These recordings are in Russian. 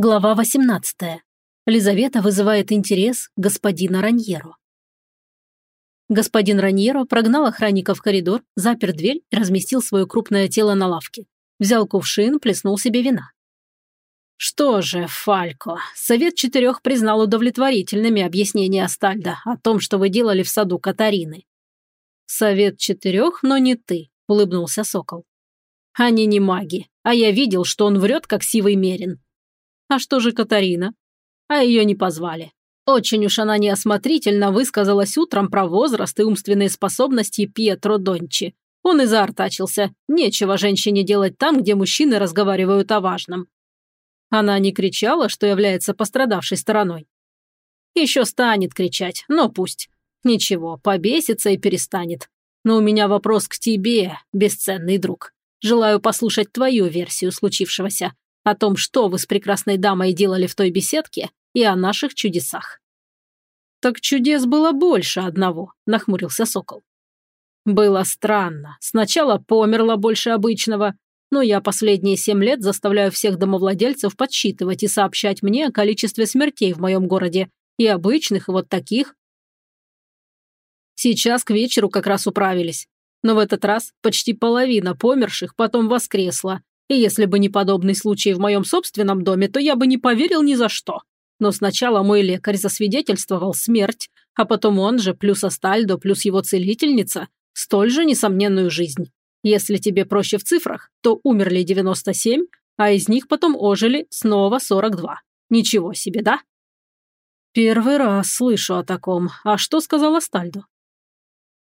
Глава 18. Лизавета вызывает интерес господина Раньеро. Господин Раньеро прогнал охранника в коридор, запер дверь и разместил свое крупное тело на лавке. Взял кувшин, плеснул себе вина. Что же, Фалько, Совет Четырех признал удовлетворительными объяснения Астальда о том, что вы делали в саду Катарины. Совет Четырех, но не ты, улыбнулся Сокол. Они не маги, а я видел, что он врет, как сивый мерин. А что же Катарина? А ее не позвали. Очень уж она неосмотрительно высказалась утром про возраст и умственные способности Пьетро Дончи. Он и заортачился. Нечего женщине делать там, где мужчины разговаривают о важном. Она не кричала, что является пострадавшей стороной. Еще станет кричать, но пусть. Ничего, побесится и перестанет. Но у меня вопрос к тебе, бесценный друг. Желаю послушать твою версию случившегося, о том, что вы с прекрасной дамой делали в той беседке, и о наших чудесах». «Так чудес было больше одного», – нахмурился Сокол. «Было странно. Сначала померло больше обычного, но я последние семь лет заставляю всех домовладельцев подсчитывать и сообщать мне о количестве смертей в моем городе, и обычных, и вот таких. Сейчас к вечеру как раз управились. Но в этот раз почти половина померших потом воскресла, и если бы не подобный случай в моем собственном доме, то я бы не поверил ни за что. Но сначала мой лекарь засвидетельствовал смерть, а потом он же, плюс Астальдо, плюс его целительница, столь же несомненную жизнь. Если тебе проще в цифрах, то умерли 97, а из них потом ожили снова 42. Ничего себе, да? Первый раз слышу о таком. А что сказал Астальдо?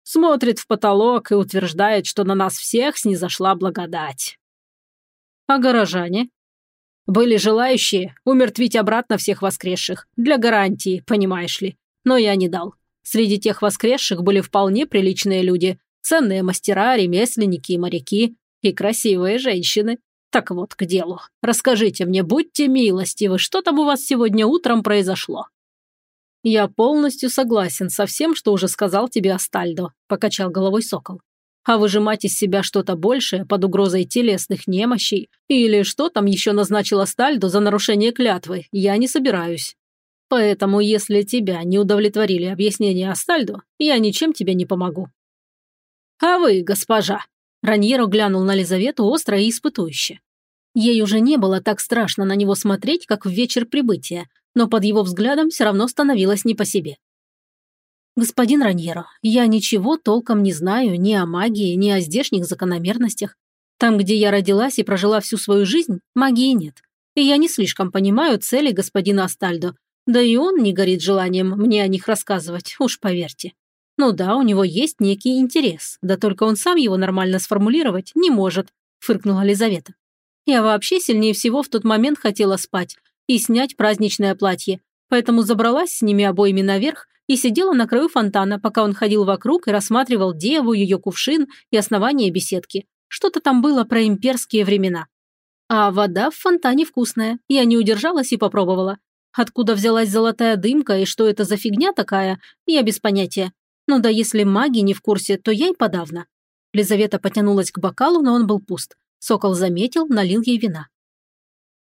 Смотрит в потолок и утверждает, что на нас всех снизошла благодать. А горожане? Были желающие умертвить обратно всех воскресших. Для гарантии, понимаешь ли. Но я не дал. Среди тех воскресших были вполне приличные люди. Ценные мастера, ремесленники и моряки. И красивые женщины. Так вот, к делу. Расскажите мне, будьте милостивы, что там у вас сегодня утром произошло?» «Я полностью согласен со всем, что уже сказал тебе Астальдо», – покачал головой Сокол а выжимать из себя что-то большее под угрозой телесных немощей или что там еще назначила Стальдо за нарушение клятвы, я не собираюсь. Поэтому, если тебя не удовлетворили объяснения Астальдо, я ничем тебе не помогу». «А вы, госпожа?» Раньеро глянул на Лизавету остро и испытующе. Ей уже не было так страшно на него смотреть, как в вечер прибытия, но под его взглядом все равно становилось не по себе. «Господин Раньеро, я ничего толком не знаю ни о магии, ни о здешних закономерностях. Там, где я родилась и прожила всю свою жизнь, магии нет. И я не слишком понимаю цели господина Астальдо. Да и он не горит желанием мне о них рассказывать, уж поверьте. Ну да, у него есть некий интерес, да только он сам его нормально сформулировать не может», – фыркнула Лизавета. «Я вообще сильнее всего в тот момент хотела спать и снять праздничное платье, поэтому забралась с ними обоими наверх и сидела на краю фонтана, пока он ходил вокруг и рассматривал деву, ее кувшин и основание беседки. Что-то там было про имперские времена. А вода в фонтане вкусная. Я не удержалась и попробовала. Откуда взялась золотая дымка и что это за фигня такая, я без понятия. Ну да если маги не в курсе, то я и подавно. Лизавета потянулась к бокалу, но он был пуст. Сокол заметил, налил ей вина.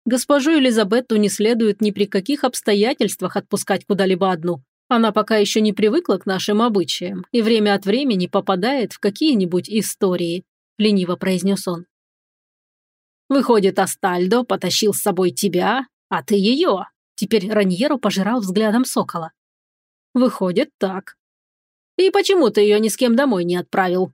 Госпожу Элизабетту не следует ни при каких обстоятельствах отпускать куда-либо одну. Она пока еще не привыкла к нашим обычаям и время от времени попадает в какие-нибудь истории», – лениво произнес он. «Выходит, Астальдо потащил с собой тебя, а ты ее». Теперь Раньеру пожирал взглядом сокола. «Выходит, так. И почему ты ее ни с кем домой не отправил?»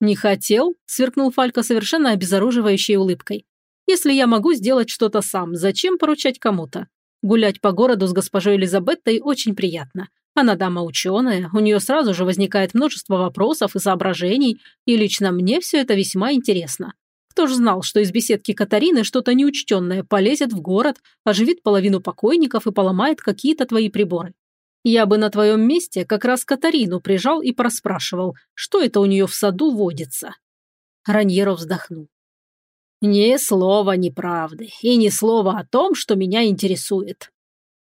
«Не хотел?» – сверкнул Фалька совершенно обезоруживающей улыбкой. «Если я могу сделать что-то сам, зачем поручать кому-то? Гулять по городу с госпожой Элизабеттой очень приятно. Она дама ученая, у нее сразу же возникает множество вопросов и соображений, и лично мне все это весьма интересно. Кто ж знал, что из беседки Катарины что-то неучтенное полезет в город, оживит половину покойников и поломает какие-то твои приборы? Я бы на твоем месте как раз Катарину прижал и проспрашивал, что это у нее в саду водится. Раньеров вздохнул. Ни слова неправды и ни слова о том, что меня интересует.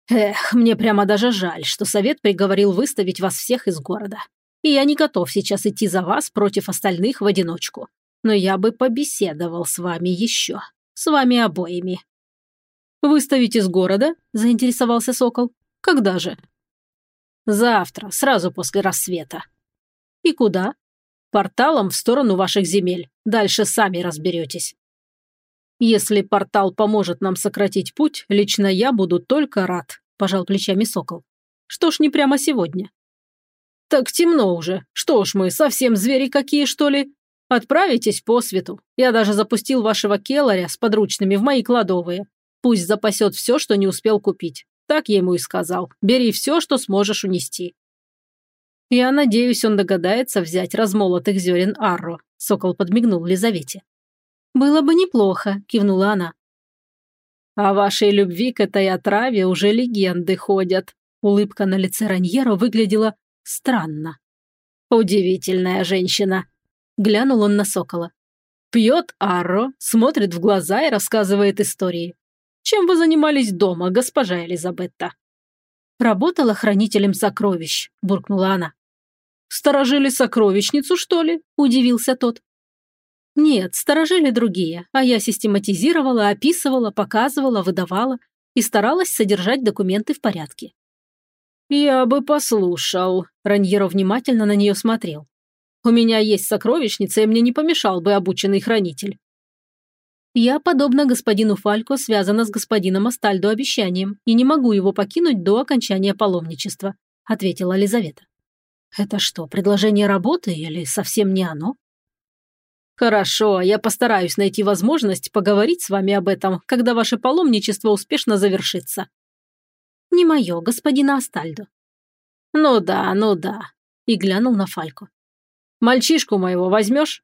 Эх, мне прямо даже жаль, что совет приговорил выставить вас всех из города. И я не готов сейчас идти за вас против остальных в одиночку. Но я бы побеседовал с вами еще. С вами обоими. «Выставить из города?» – заинтересовался Сокол. «Когда же?» «Завтра, сразу после рассвета». «И куда?» «Порталом в сторону ваших земель. Дальше сами разберетесь». «Если портал поможет нам сократить путь, лично я буду только рад», – пожал плечами Сокол. «Что ж не прямо сегодня?» «Так темно уже. Что ж мы, совсем звери какие, что ли? Отправитесь по свету. Я даже запустил вашего келаря с подручными в мои кладовые. Пусть запасет все, что не успел купить. Так я ему и сказал. Бери все, что сможешь унести. Я надеюсь, он догадается взять размолотых зерен Арро. Сокол подмигнул Лизавете. Было бы неплохо, кивнула она. О вашей любви к этой отраве уже легенды ходят. Улыбка на лице Раньеро выглядела странно. Удивительная женщина. Глянул он на Сокола. Пьет Арро, смотрит в глаза и рассказывает истории. Чем вы занимались дома, госпожа Элизабетта?» «Работала хранителем сокровищ», – буркнула она. «Сторожили сокровищницу, что ли?» – удивился тот. «Нет, сторожили другие, а я систематизировала, описывала, показывала, выдавала и старалась содержать документы в порядке». «Я бы послушал», – Раньеро внимательно на нее смотрел. «У меня есть сокровищница, и мне не помешал бы обученный хранитель. Я, подобно господину Фалько, связана с господином Астальдо обещанием и не могу его покинуть до окончания паломничества», – ответила Лизавета. «Это что, предложение работы или совсем не оно?» «Хорошо, я постараюсь найти возможность поговорить с вами об этом, когда ваше паломничество успешно завершится». «Не мое, господина Астальдо». «Ну да, ну да», – и глянул на Фалько. «Мальчишку моего возьмешь?»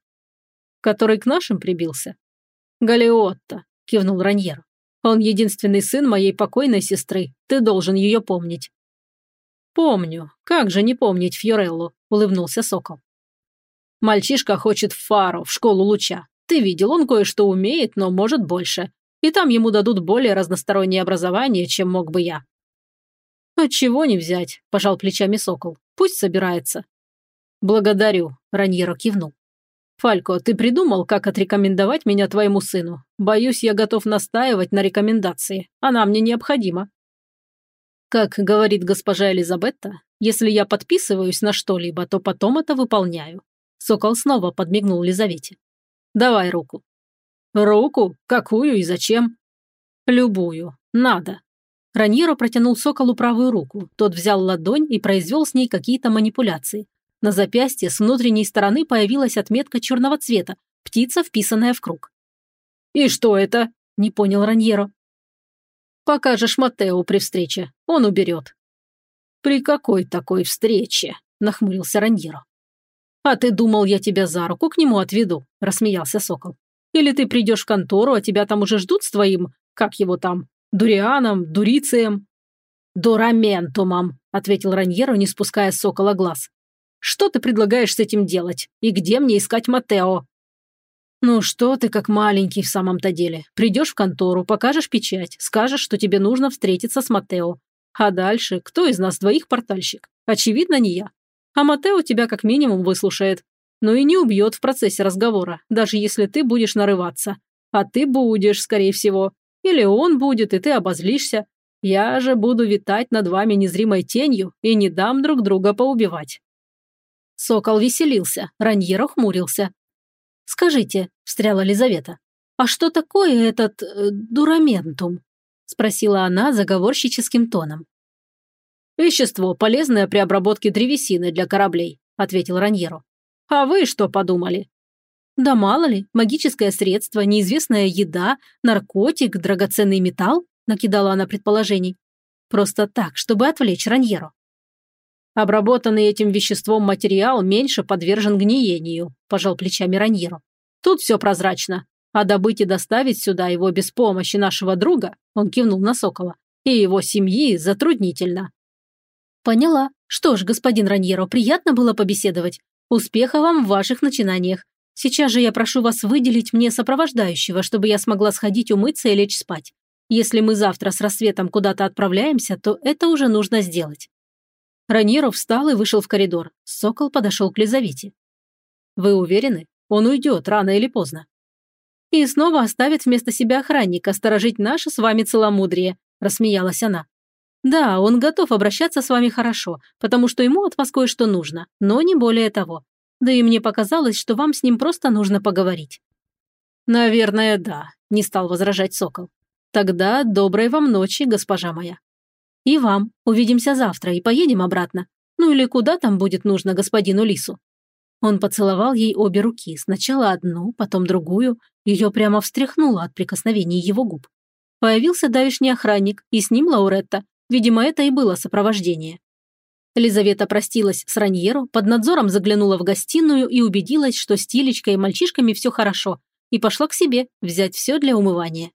«Который к нашим прибился?» «Галиотто», – кивнул Раньер. «Он единственный сын моей покойной сестры. Ты должен ее помнить». «Помню. Как же не помнить Фьореллу?» – улыбнулся Сокол. «Мальчишка хочет Фару, в школу луча. Ты видел, он кое-что умеет, но может больше. И там ему дадут более разностороннее образование, чем мог бы я». «Отчего не взять?» – пожал плечами Сокол. «Пусть собирается». «Благодарю», – Раньеро кивнул. «Фалько, ты придумал, как отрекомендовать меня твоему сыну? Боюсь, я готов настаивать на рекомендации. Она мне необходима». Как говорит госпожа Элизабетта, если я подписываюсь на что-либо, то потом это выполняю. Сокол снова подмигнул Лизавете. «Давай руку». «Руку? Какую и зачем?» «Любую. Надо». Раньеро протянул Соколу правую руку. Тот взял ладонь и произвел с ней какие-то манипуляции. На запястье с внутренней стороны появилась отметка черного цвета, птица, вписанная в круг. «И что это?» – не понял Раньеро. «Покажешь Матео при встрече, он уберет». «При какой такой встрече?» – нахмурился Раньеро. «А ты думал, я тебя за руку к нему отведу?» – рассмеялся Сокол. «Или ты придешь в контору, а тебя там уже ждут с твоим, как его там, дурианом, дурицием?» «Дураментумом», – ответил Раньеро, не спуская с Сокола глаз. Что ты предлагаешь с этим делать? И где мне искать Матео?» «Ну что ты как маленький в самом-то деле. Придешь в контору, покажешь печать, скажешь, что тебе нужно встретиться с Матео. А дальше, кто из нас двоих портальщик? Очевидно, не я. А Матео тебя как минимум выслушает. Но и не убьет в процессе разговора, даже если ты будешь нарываться. А ты будешь, скорее всего. Или он будет, и ты обозлишься. Я же буду витать над вами незримой тенью и не дам друг друга поубивать. Сокол веселился, Раньеро хмурился. «Скажите», – встряла Лизавета, – «а что такое этот э, дураментум?» – спросила она заговорщическим тоном. «Вещество, полезное при обработке древесины для кораблей», – ответил Раньеро. «А вы что подумали?» «Да мало ли, магическое средство, неизвестная еда, наркотик, драгоценный металл?» – накидала она предположений. «Просто так, чтобы отвлечь Раньеро». Обработанный этим веществом материал меньше подвержен гниению, пожал плечами Раньеро. Тут все прозрачно. А добыть и доставить сюда его без помощи нашего друга, он кивнул на Сокола, и его семьи затруднительно. Поняла. Что ж, господин Раньеро, приятно было побеседовать. Успеха вам в ваших начинаниях. Сейчас же я прошу вас выделить мне сопровождающего, чтобы я смогла сходить умыться и лечь спать. Если мы завтра с рассветом куда-то отправляемся, то это уже нужно сделать. Раньеров встал и вышел в коридор. Сокол подошел к Лизавете. «Вы уверены? Он уйдет рано или поздно». И снова оставит вместо себя охранника сторожить наше с вами целомудрие», – рассмеялась она. «Да, он готов обращаться с вами хорошо, потому что ему от вас кое-что нужно, но не более того. Да и мне показалось, что вам с ним просто нужно поговорить». «Наверное, да», – не стал возражать Сокол. «Тогда доброй вам ночи, госпожа моя». «И вам. Увидимся завтра и поедем обратно. Ну или куда там будет нужно господину Лису?» Он поцеловал ей обе руки, сначала одну, потом другую, ее прямо встряхнуло от прикосновений его губ. Появился давишний охранник, и с ним Лауретта. Видимо, это и было сопровождение. Елизавета простилась с Раньеро, под надзором заглянула в гостиную и убедилась, что с Тилечкой и мальчишками все хорошо, и пошла к себе взять все для умывания.